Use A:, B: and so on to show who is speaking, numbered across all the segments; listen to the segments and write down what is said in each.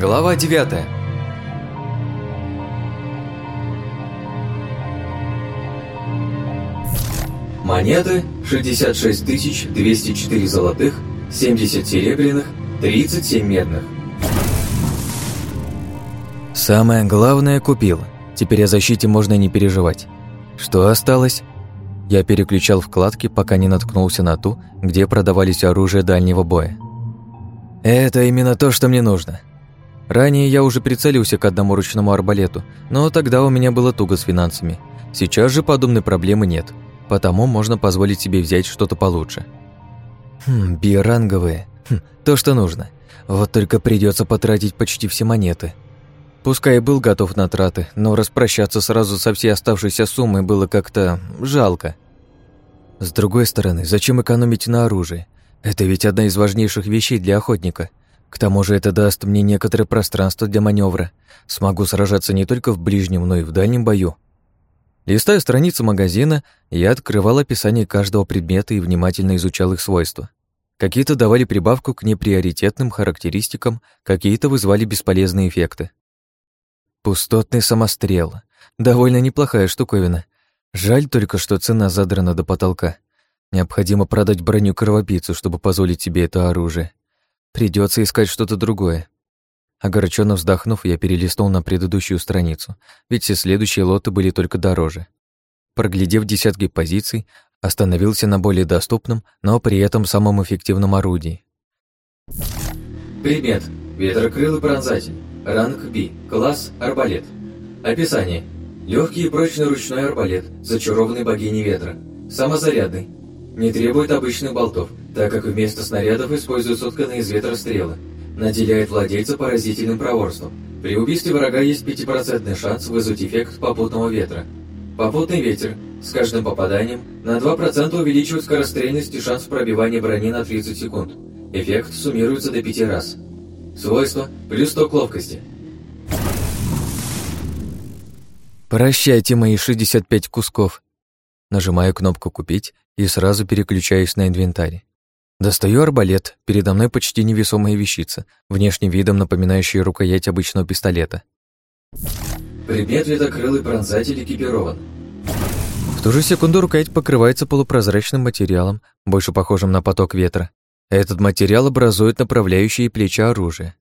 A: Глава 9
B: Монеты 66 204 золотых, 70 серебряных, 37 медных.
A: Самое главное купил. Теперь о защите можно не переживать. Что осталось? Я переключал вкладки, пока не наткнулся на ту, где продавались оружие дальнего боя. Это именно то, что мне нужно. Ранее я уже прицелился к одному ручному арбалету, но тогда у меня было туго с финансами. Сейчас же подобной проблемы нет, потому можно позволить себе взять что-то получше. Хм, биоранговые. Хм, то, что нужно. Вот только придется потратить почти все монеты. Пускай и был готов на траты, но распрощаться сразу со всей оставшейся суммой было как-то жалко. С другой стороны, зачем экономить на оружии? Это ведь одна из важнейших вещей для охотника. К тому же это даст мне некоторое пространство для маневра. Смогу сражаться не только в ближнем, но и в дальнем бою. Листая страницу магазина, я открывал описание каждого предмета и внимательно изучал их свойства. Какие-то давали прибавку к неприоритетным характеристикам, какие-то вызвали бесполезные эффекты. Пустотный самострел. Довольно неплохая штуковина. Жаль только, что цена задрана до потолка. Необходимо продать броню кровопийцу, чтобы позволить себе это оружие. Придется искать что-то другое. Огорченно вздохнув, я перелистнул на предыдущую страницу, ведь все следующие лоты были только дороже. Проглядев десятки позиций, остановился на более доступном, но при этом самом эффективном орудии.
B: Предмет. Ветрокрылый пронзатель. Ранг B. Класс арбалет. Описание. Легкий и прочный ручной арбалет, зачарованный богиней ветра. Самозарядный. Не требует обычных болтов, так как вместо снарядов используют сотканные из ветра стрелы. Наделяет владельца поразительным проворством. При убийстве врага есть 5% шанс вызвать эффект попутного ветра. Попутный ветер. С каждым попаданием на 2% увеличивает скорострельность и шанс пробивания брони на 30 секунд. Эффект суммируется до 5 раз. Свойства плюс 100 к ловкости.
A: Прощайте мои 65 кусков. Нажимаю кнопку «Купить» и сразу переключаюсь на инвентарь. Достаю арбалет, передо мной почти невесомая вещица, внешним видом напоминающая рукоять обычного пистолета.
B: Предмет ветокрылый пронзатель экипирован.
A: В ту же секунду рукоять покрывается полупрозрачным материалом, больше похожим на поток ветра. Этот материал образует направляющие плеча оружия.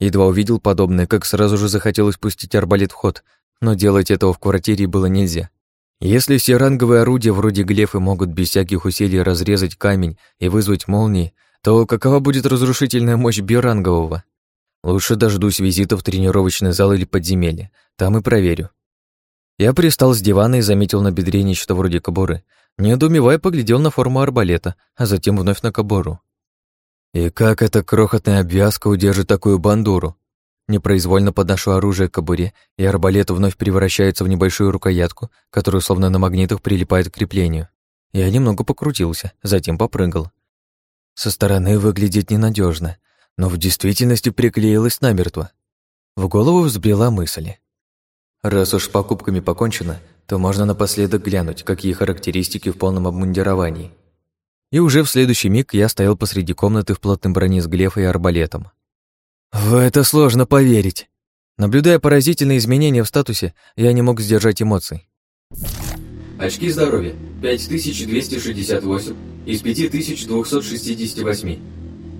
A: Едва увидел подобное, как сразу же захотелось пустить арбалет в ход, но делать этого в квартире было нельзя. Если все ранговые орудия вроде глефы могут без всяких усилий разрезать камень и вызвать молнии, то какова будет разрушительная мощь биорангового? Лучше дождусь визита в тренировочный зал или подземелье, там и проверю. Я пристал с дивана и заметил на бедре нечто вроде кобуры. Недоумевая, поглядел на форму арбалета, а затем вновь на кобуру. И как эта крохотная обвязка удержит такую бандуру? Непроизвольно подношу оружие к кобуре, и арбалет вновь превращается в небольшую рукоятку, которую словно на магнитах прилипает к креплению. Я немного покрутился, затем попрыгал. Со стороны выглядит ненадежно, но в действительности приклеилась намертво. В голову взбрела мысль. Раз уж покупками покончено, то можно напоследок глянуть, какие характеристики в полном обмундировании. И уже в следующий миг я стоял посреди комнаты в плотной броне с глефой и арбалетом. В это сложно поверить. Наблюдая поразительные изменения в статусе, я не мог сдержать эмоций.
B: Очки здоровья 5268 из 5268.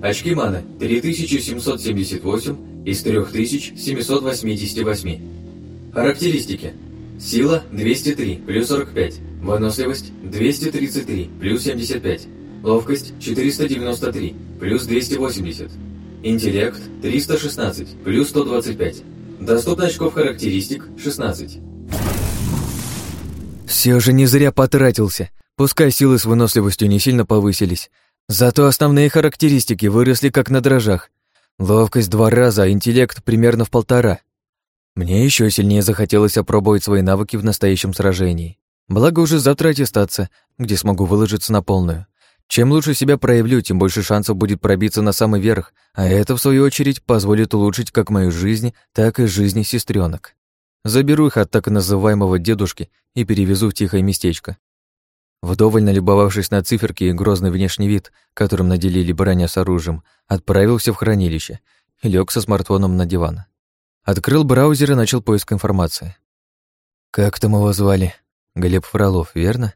B: Очки маны 3778 из 3788. Характеристики. Сила 203 плюс 45. Выносливость 233 плюс 75. Ловкость 493, плюс 280. Интеллект 316, плюс 125. Доступно очков характеристик 16.
A: Все же не зря потратился. Пускай силы с выносливостью не сильно повысились. Зато основные характеристики выросли как на дрожжах. Ловкость два раза, а интеллект примерно в полтора. Мне еще сильнее захотелось опробовать свои навыки в настоящем сражении. Благо уже завтра аттестация, где смогу выложиться на полную. Чем лучше себя проявлю, тем больше шансов будет пробиться на самый верх, а это, в свою очередь, позволит улучшить как мою жизнь, так и жизни сестренок. Заберу их от так называемого дедушки и перевезу в тихое местечко. Вдоволь налюбовавшись на циферки и грозный внешний вид, которым наделили броня с оружием, отправился в хранилище. и лег со смартфоном на диван. Открыл браузер и начал поиск информации. Как там его звали? Глеб Фролов, верно?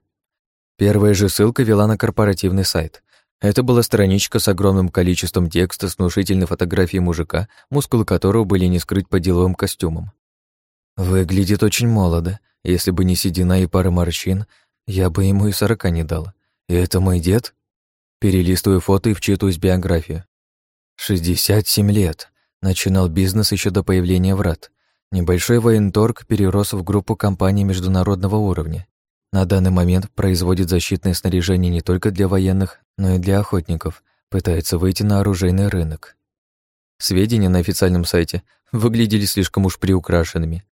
A: Первая же ссылка вела на корпоративный сайт. Это была страничка с огромным количеством текста с внушительной фотографией мужика, мускулы которого были не скрыть под деловым костюмом. Выглядит очень молодо. Если бы не седина и пара морщин, я бы ему и сорока не дала. И это мой дед? Перелистываю фото и вчитываюсь биографию. 67 лет. Начинал бизнес еще до появления врат. Небольшой военторг перерос в группу компаний международного уровня. На данный момент производит защитное снаряжение не только для военных, но и для охотников. Пытается выйти на оружейный рынок. Сведения на официальном сайте выглядели слишком уж приукрашенными.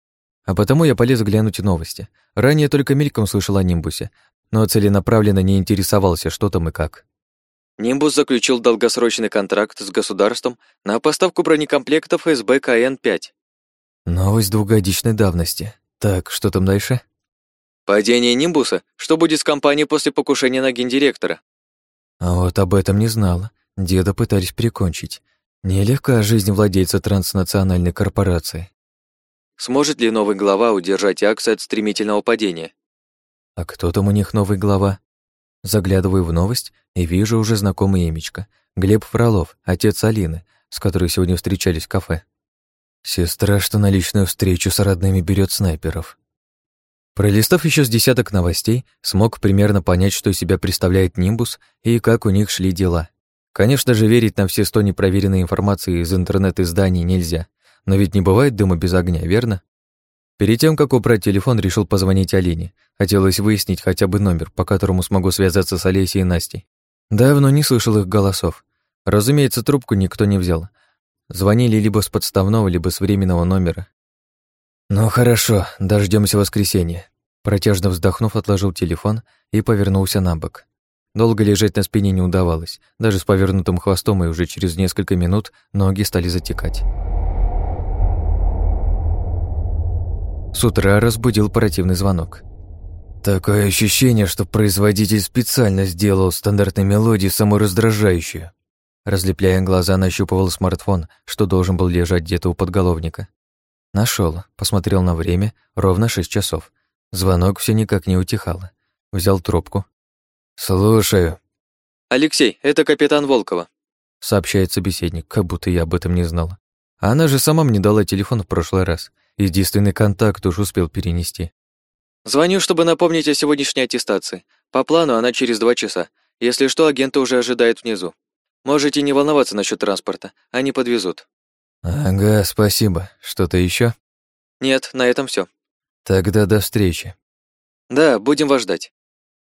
A: А потому я полез глянуть новости. Ранее только мельком слышал о Нимбусе, но целенаправленно не интересовался, что там и как.
C: Нимбус заключил долгосрочный контракт с государством на поставку бронекомплектов СБ КН-5.
A: Новость двухгодичной давности. Так, что там дальше?
C: Падение Нимбуса? Что будет с компанией после покушения на гендиректора?
A: А вот об этом не знала. Деда пытались прикончить. Нелегкая жизнь владельца транснациональной корпорации.
C: Сможет ли новый глава удержать акции от стремительного падения?
A: А кто там у них новый глава? Заглядываю в новость и вижу уже знакомый имечко. Глеб Фролов, отец Алины, с которой сегодня встречались в кафе. Сестра, что на личную встречу с родными берет снайперов. Пролистав еще с десяток новостей, смог примерно понять, что из себя представляет Нимбус и как у них шли дела. Конечно же, верить на все сто непроверенной информации из интернет-изданий нельзя, но ведь не бывает дыма без огня, верно? Перед тем, как убрать телефон, решил позвонить Алине. Хотелось выяснить хотя бы номер, по которому смогу связаться с Олесей и Настей. Давно не слышал их голосов. Разумеется, трубку никто не взял. Звонили либо с подставного, либо с временного номера. «Ну хорошо, дождемся воскресенья». Протяжно вздохнув, отложил телефон и повернулся на бок. Долго лежать на спине не удавалось. Даже с повернутым хвостом и уже через несколько минут ноги стали затекать. С утра разбудил оперативный звонок. Такое ощущение, что производитель специально сделал стандартной мелодии самораздражающую. Разлепляя глаза, нащупывал смартфон, что должен был лежать где-то у подголовника. Нашел, посмотрел на время, ровно шесть часов. Звонок все никак не утихал. Взял трубку. «Слушаю».
C: «Алексей, это капитан Волкова», —
A: сообщает собеседник, как будто я об этом не знала. Она же сама мне дала телефон в прошлый раз. Единственный контакт уж успел перенести.
C: «Звоню, чтобы напомнить о сегодняшней аттестации. По плану она через два часа. Если что, агенты уже ожидают внизу. Можете не волноваться насчет транспорта, они подвезут».
A: «Ага, спасибо. Что-то еще?
C: «Нет, на этом все.
A: «Тогда до встречи».
C: «Да, будем вас ждать».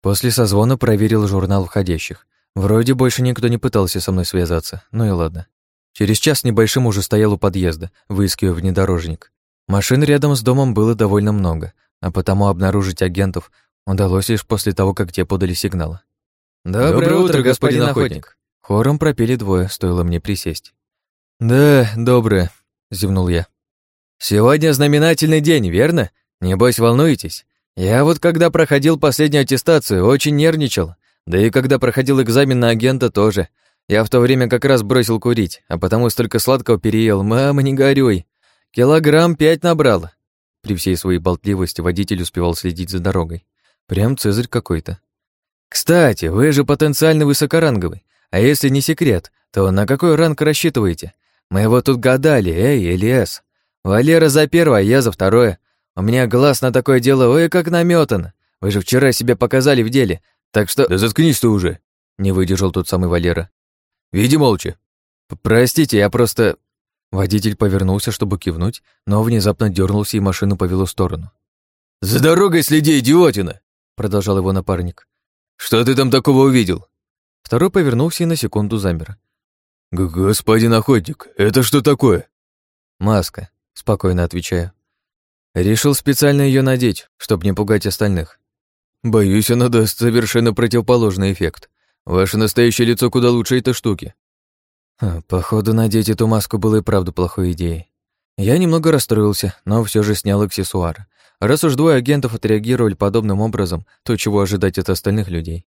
A: После созвона проверил журнал входящих. Вроде больше никто не пытался со мной связаться, ну и ладно. Через час небольшим уже стоял у подъезда, выискивая внедорожник. Машин рядом с домом было довольно много, а потому обнаружить агентов удалось лишь после того, как те подали сигнал.
B: «Доброе, Доброе утро, господин охотник!»
A: Хором пропели двое, стоило мне присесть. «Да, доброе», — зевнул я. «Сегодня знаменательный день, верно? Небось, волнуетесь? Я вот когда проходил последнюю аттестацию, очень нервничал. Да и когда проходил экзамен на агента тоже. Я в то время как раз бросил курить, а потому столько сладкого переел. Мама, не горюй. Килограмм пять набрал. При всей своей болтливости водитель успевал следить за дорогой. Прям цезарь какой-то. Кстати, вы же потенциально высокоранговый. А если не секрет, то на какой ранг рассчитываете? Мы его тут гадали, эй, Элиас. Валера за первое, а я за второе. У меня глаз на такое дело, ой, как наметан. Вы же вчера себя показали в деле, так что...
B: Да заткнись ты уже,
A: не выдержал тот самый Валера.
B: Види молча.
A: Простите, я просто... Водитель повернулся, чтобы кивнуть, но внезапно дернулся и машину повело в сторону.
B: «За дорогой следи, идиотина!» — продолжал его напарник. «Что ты там такого увидел?»
A: Второй повернулся и на секунду замер.
B: «Господин охотник, это что такое?»
A: «Маска», — спокойно отвечаю. Решил специально ее надеть, чтобы не пугать остальных.
B: Боюсь, она даст совершенно противоположный эффект. Ваше настоящее лицо куда лучше этой штуки.
A: Походу, надеть эту маску было и правда плохой идеей. Я немного расстроился, но все же снял аксессуар. Раз уж двое агентов отреагировали подобным образом, то чего ожидать от остальных людей?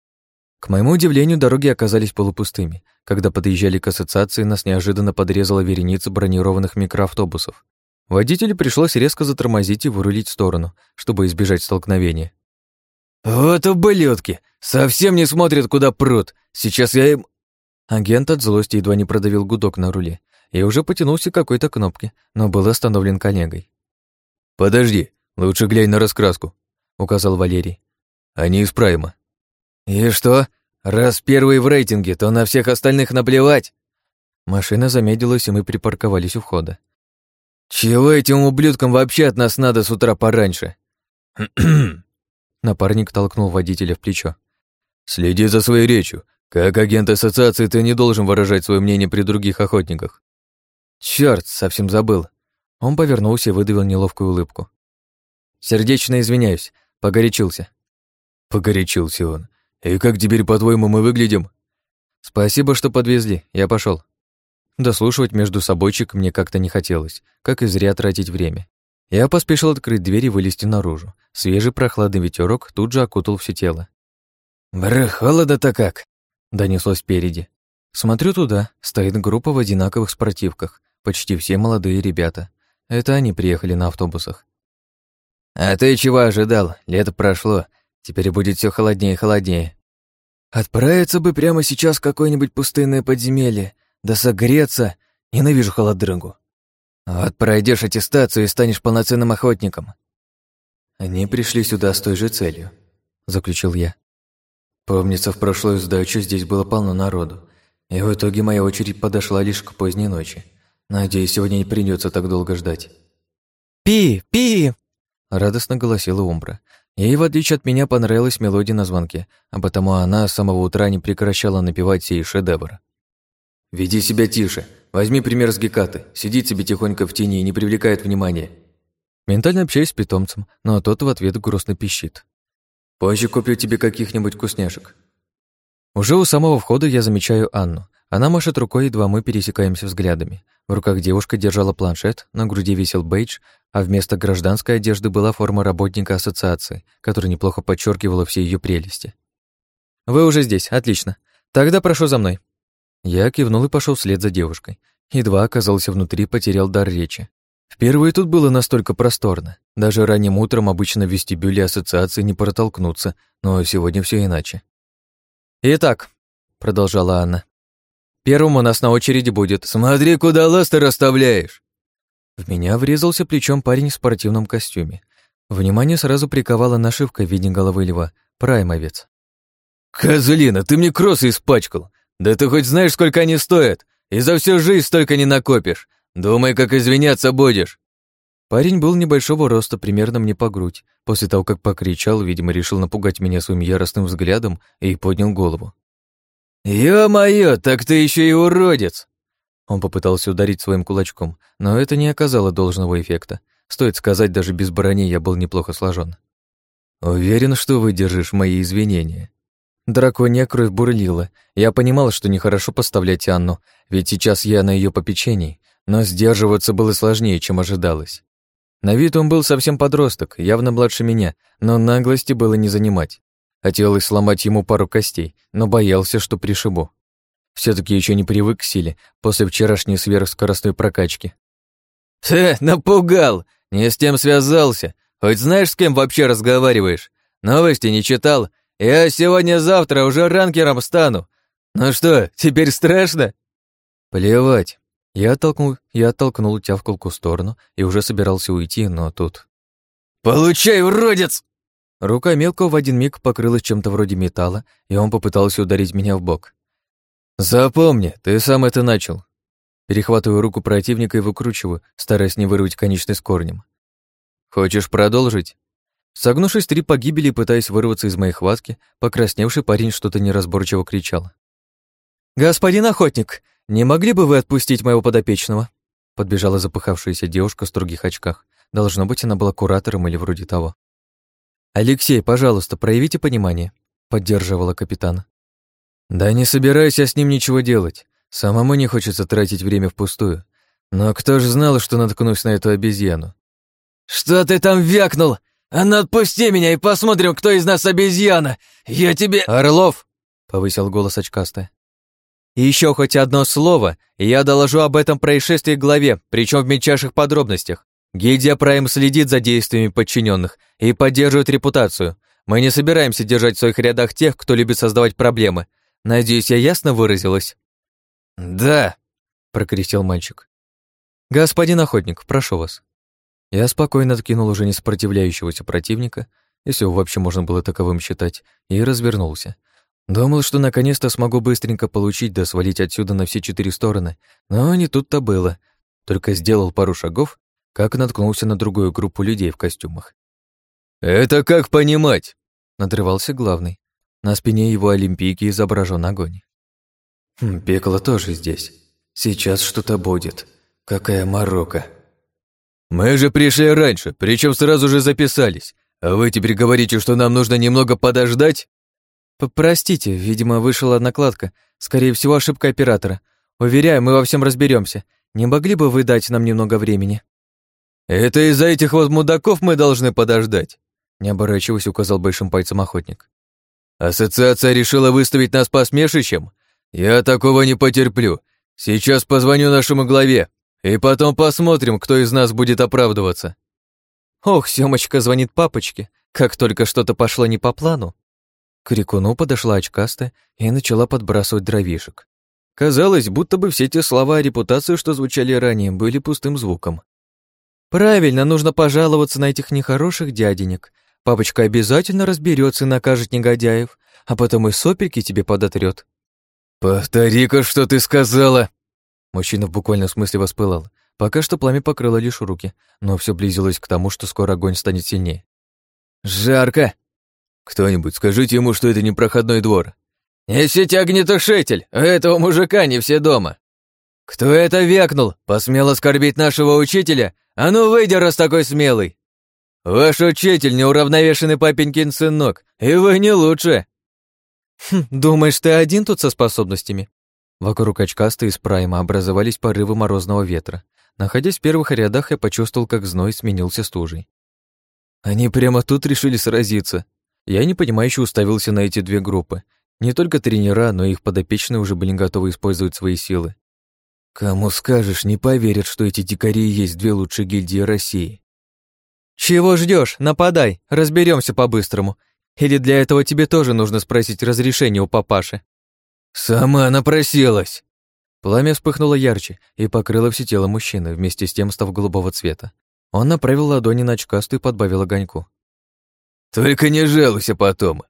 A: К моему удивлению, дороги оказались полупустыми. Когда подъезжали к ассоциации, нас неожиданно подрезала вереница бронированных микроавтобусов. Водителю пришлось резко затормозить и вырулить в сторону, чтобы избежать столкновения.
B: «Вот ублюдки! Совсем не смотрят, куда прут! Сейчас я им...»
A: Агент от злости едва не продавил гудок на руле и уже потянулся к какой-то кнопке, но был остановлен коллегой.
B: «Подожди, лучше глянь на раскраску», — указал Валерий. «Они из прайма». «И что? Раз первый в рейтинге, то на всех остальных наплевать?»
A: Машина замедлилась, и мы припарковались у входа.
B: «Чего этим ублюдкам вообще от нас надо с утра пораньше?»
A: Напарник толкнул водителя в плечо.
B: «Следи за своей речью. Как агент ассоциации ты не должен выражать свое мнение при других охотниках».
A: Чёрт, совсем забыл. Он повернулся и выдавил неловкую улыбку. Сердечно извиняюсь, погорячился.
B: Погорячился он. И как теперь, по-твоему, мы выглядим?
A: Спасибо, что подвезли, я пошел. Дослушивать между собойчик мне как-то не хотелось, как и зря тратить время. Я поспешил открыть дверь и вылезти наружу. Свежий прохладный ветерок тут же окутал все тело.
B: «Бра, холодно-то как!»
A: — донеслось спереди. Смотрю туда, стоит группа в одинаковых спортивках, почти все молодые ребята. Это они приехали на автобусах.
B: «А ты чего ожидал? Лето прошло, теперь будет все холоднее и холоднее».
A: «Отправиться бы прямо сейчас в какое-нибудь пустынное подземелье, да согреться. Ненавижу холодрыгу.
B: Вот пройдешь аттестацию и станешь полноценным охотником».
A: «Они пришли сюда с той же целью», — заключил я. Помнится, в прошлую сдачу здесь было полно народу, и в итоге моя очередь подошла лишь к поздней ночи. Надеюсь, сегодня не придется так долго ждать.
C: «Пи! Пи!»
A: — радостно голосила Умбра. Ей, в отличие от меня, понравилась мелодия на звонке, а потому она с самого утра не прекращала напевать сей шедевр.
B: «Веди себя тише. Возьми пример с Гекаты. Сидит себе тихонько в тени и не привлекает внимания».
A: Ментально общаюсь с питомцем, но тот в ответ грустно пищит.
B: «Позже куплю тебе каких-нибудь вкусняшек.
A: Уже у самого входа я замечаю Анну. Она машет рукой, едва мы пересекаемся взглядами. В руках девушка держала планшет, на груди висел бейдж, а вместо гражданской одежды была форма работника ассоциации, которая неплохо подчеркивала все ее прелести. «Вы уже здесь, отлично. Тогда прошу за мной». Я кивнул и пошел вслед за девушкой. Едва оказался внутри, потерял дар речи. Впервые тут было настолько просторно. Даже ранним утром обычно в вестибюле ассоциации не протолкнуться, но сегодня все иначе. «Итак», — продолжала Анна, — «первым у нас на очереди будет...»
B: «Смотри, куда лаз ты расставляешь!»
A: В меня врезался плечом парень в спортивном костюме. Внимание сразу приковала нашивка в виде головы льва, праймовец.
B: «Козлина, ты мне кроссы испачкал! Да ты хоть знаешь, сколько они стоят? И за всю жизнь столько не накопишь! Думай, как извиняться будешь!»
A: Парень был небольшого роста, примерно мне по грудь. После того, как покричал, видимо, решил напугать меня своим яростным взглядом и поднял голову.
B: «Ё-моё, так ты еще и уродец!»
A: Он попытался ударить своим кулачком, но это не оказало должного эффекта. Стоит сказать, даже без брони я был неплохо сложен. «Уверен, что выдержишь мои извинения». Драконья кровь бурлила. Я понимал, что нехорошо поставлять Анну, ведь сейчас я на ее попечении, но сдерживаться было сложнее, чем ожидалось. На вид он был совсем подросток, явно младше меня, но наглости было не занимать. Хотелось сломать ему пару костей, но боялся, что пришибу. все таки еще не привык к силе после вчерашней сверхскоростной прокачки.
B: «Хе, напугал! Не с тем связался. Хоть знаешь, с кем вообще разговариваешь? Новости не читал. Я сегодня-завтра уже ранкером стану. Ну что, теперь страшно?»
A: «Плевать. Я оттолкнул, я оттолкнул тявкалку в сторону и уже собирался уйти, но тут...
B: «Получай, уродец!»
A: Рука мелкого в один миг покрылась чем-то вроде металла, и он попытался ударить меня в бок.
B: «Запомни, ты сам это начал».
A: Перехватываю руку противника и выкручиваю, стараясь не вырвать конечный корнем.
B: «Хочешь продолжить?»
A: Согнувшись три погибели и пытаясь вырваться из моей хватки, покрасневший парень что-то неразборчиво кричал. «Господин охотник, «Не могли бы вы отпустить моего подопечного?» Подбежала запыхавшаяся девушка в строгих очках. Должно быть, она была куратором или вроде того. «Алексей, пожалуйста, проявите понимание», — поддерживала капитан. «Да не собираюсь я с ним ничего делать. Самому не хочется тратить время впустую. Но кто ж знал, что наткнусь на эту обезьяну?»
B: «Что ты там вякнул? А ну отпусти меня и посмотрим, кто из нас обезьяна! Я тебе...»
A: «Орлов!» повысил голос очкастая. Еще хоть одно слово, и я доложу об этом происшествии главе, причем в мельчайших подробностях. Гильдия Прайм следит за действиями подчиненных и поддерживает репутацию. Мы не собираемся держать в своих рядах тех, кто любит создавать проблемы. Надеюсь, я ясно выразилась?
B: Да,
A: прокричал мальчик. Господин охотник, прошу вас. Я спокойно откинул уже не сопротивляющегося противника, если его вообще можно было таковым считать, и развернулся. Думал, что наконец-то смогу быстренько получить да свалить отсюда на все четыре стороны, но не тут-то было. Только сделал пару шагов, как наткнулся на другую группу людей в костюмах.
B: «Это как понимать?»
A: — надрывался главный. На спине его олимпийки изображен огонь. «Хм, «Пекло тоже здесь. Сейчас что-то будет. Какая морока!»
B: «Мы же пришли раньше, причем сразу же записались. А вы теперь говорите, что нам нужно немного подождать?»
A: «Простите, видимо, вышла накладка. Скорее всего, ошибка оператора. Уверяю, мы во всем разберемся. Не могли бы вы дать нам немного времени?»
B: «Это из-за этих вот мудаков мы должны подождать»,
A: не оборачиваясь, указал большим пальцем охотник.
B: «Ассоциация решила выставить нас посмешищем? Я такого не потерплю. Сейчас позвоню нашему главе, и потом посмотрим, кто из нас будет оправдываться».
A: «Ох, Сёмочка звонит папочке, как только что-то пошло не по плану». К крикуну подошла очкастая и начала подбрасывать дровишек. Казалось, будто бы все те слова о репутации, что звучали ранее, были пустым звуком. «Правильно, нужно пожаловаться на этих нехороших дяденек. Папочка обязательно разберется и накажет негодяев, а потом и сопельки тебе подотрет.
B: «Повтори-ка, что ты сказала!»
A: Мужчина в буквальном смысле воспылал. Пока что пламя покрыло лишь руки, но все близилось к тому, что скоро огонь станет сильнее.
B: «Жарко!» «Кто-нибудь скажите ему, что это не проходной двор». «Несите огнетушитель! У этого мужика не все дома!» «Кто это векнул? Посмел оскорбить нашего учителя? А ну выйди, раз такой смелый!» «Ваш учитель неуравновешенный папенькин сынок, и вы не лучше!»
A: «Хм, думаешь, ты один тут со способностями?» Вокруг очкастой из прайма образовались порывы морозного ветра. Находясь в первых рядах, я почувствовал, как зной сменился стужей. Они прямо тут решили сразиться. Я непонимающе уставился на эти две группы. Не только тренера, но и их подопечные уже были готовы использовать свои силы. Кому скажешь, не поверят, что эти дикари есть две лучшие гильдии России. «Чего ждешь? Нападай, разберемся по-быстрому. Или для этого тебе тоже нужно спросить разрешение у папаши?»
B: «Сама напросилась!»
A: Пламя вспыхнуло ярче и покрыло все тело мужчины, вместе с тем став голубого цвета. Он направил ладони на очкастую и подбавил огоньку.
B: «Только не жалуйся потом!»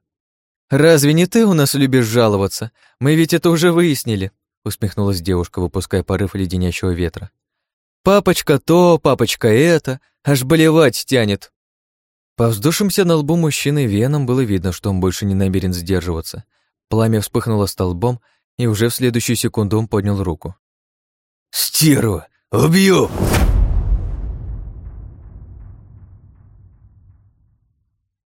A: «Разве не ты у нас любишь жаловаться? Мы ведь это уже выяснили», усмехнулась девушка, выпуская порыв леденящего ветра. «Папочка то, папочка это, аж болевать тянет». По вздувшимся на лбу мужчины веном было видно, что он больше не намерен сдерживаться. Пламя вспыхнуло столбом, и уже в следующую секунду он поднял руку.
B: «Стерва! Убью!»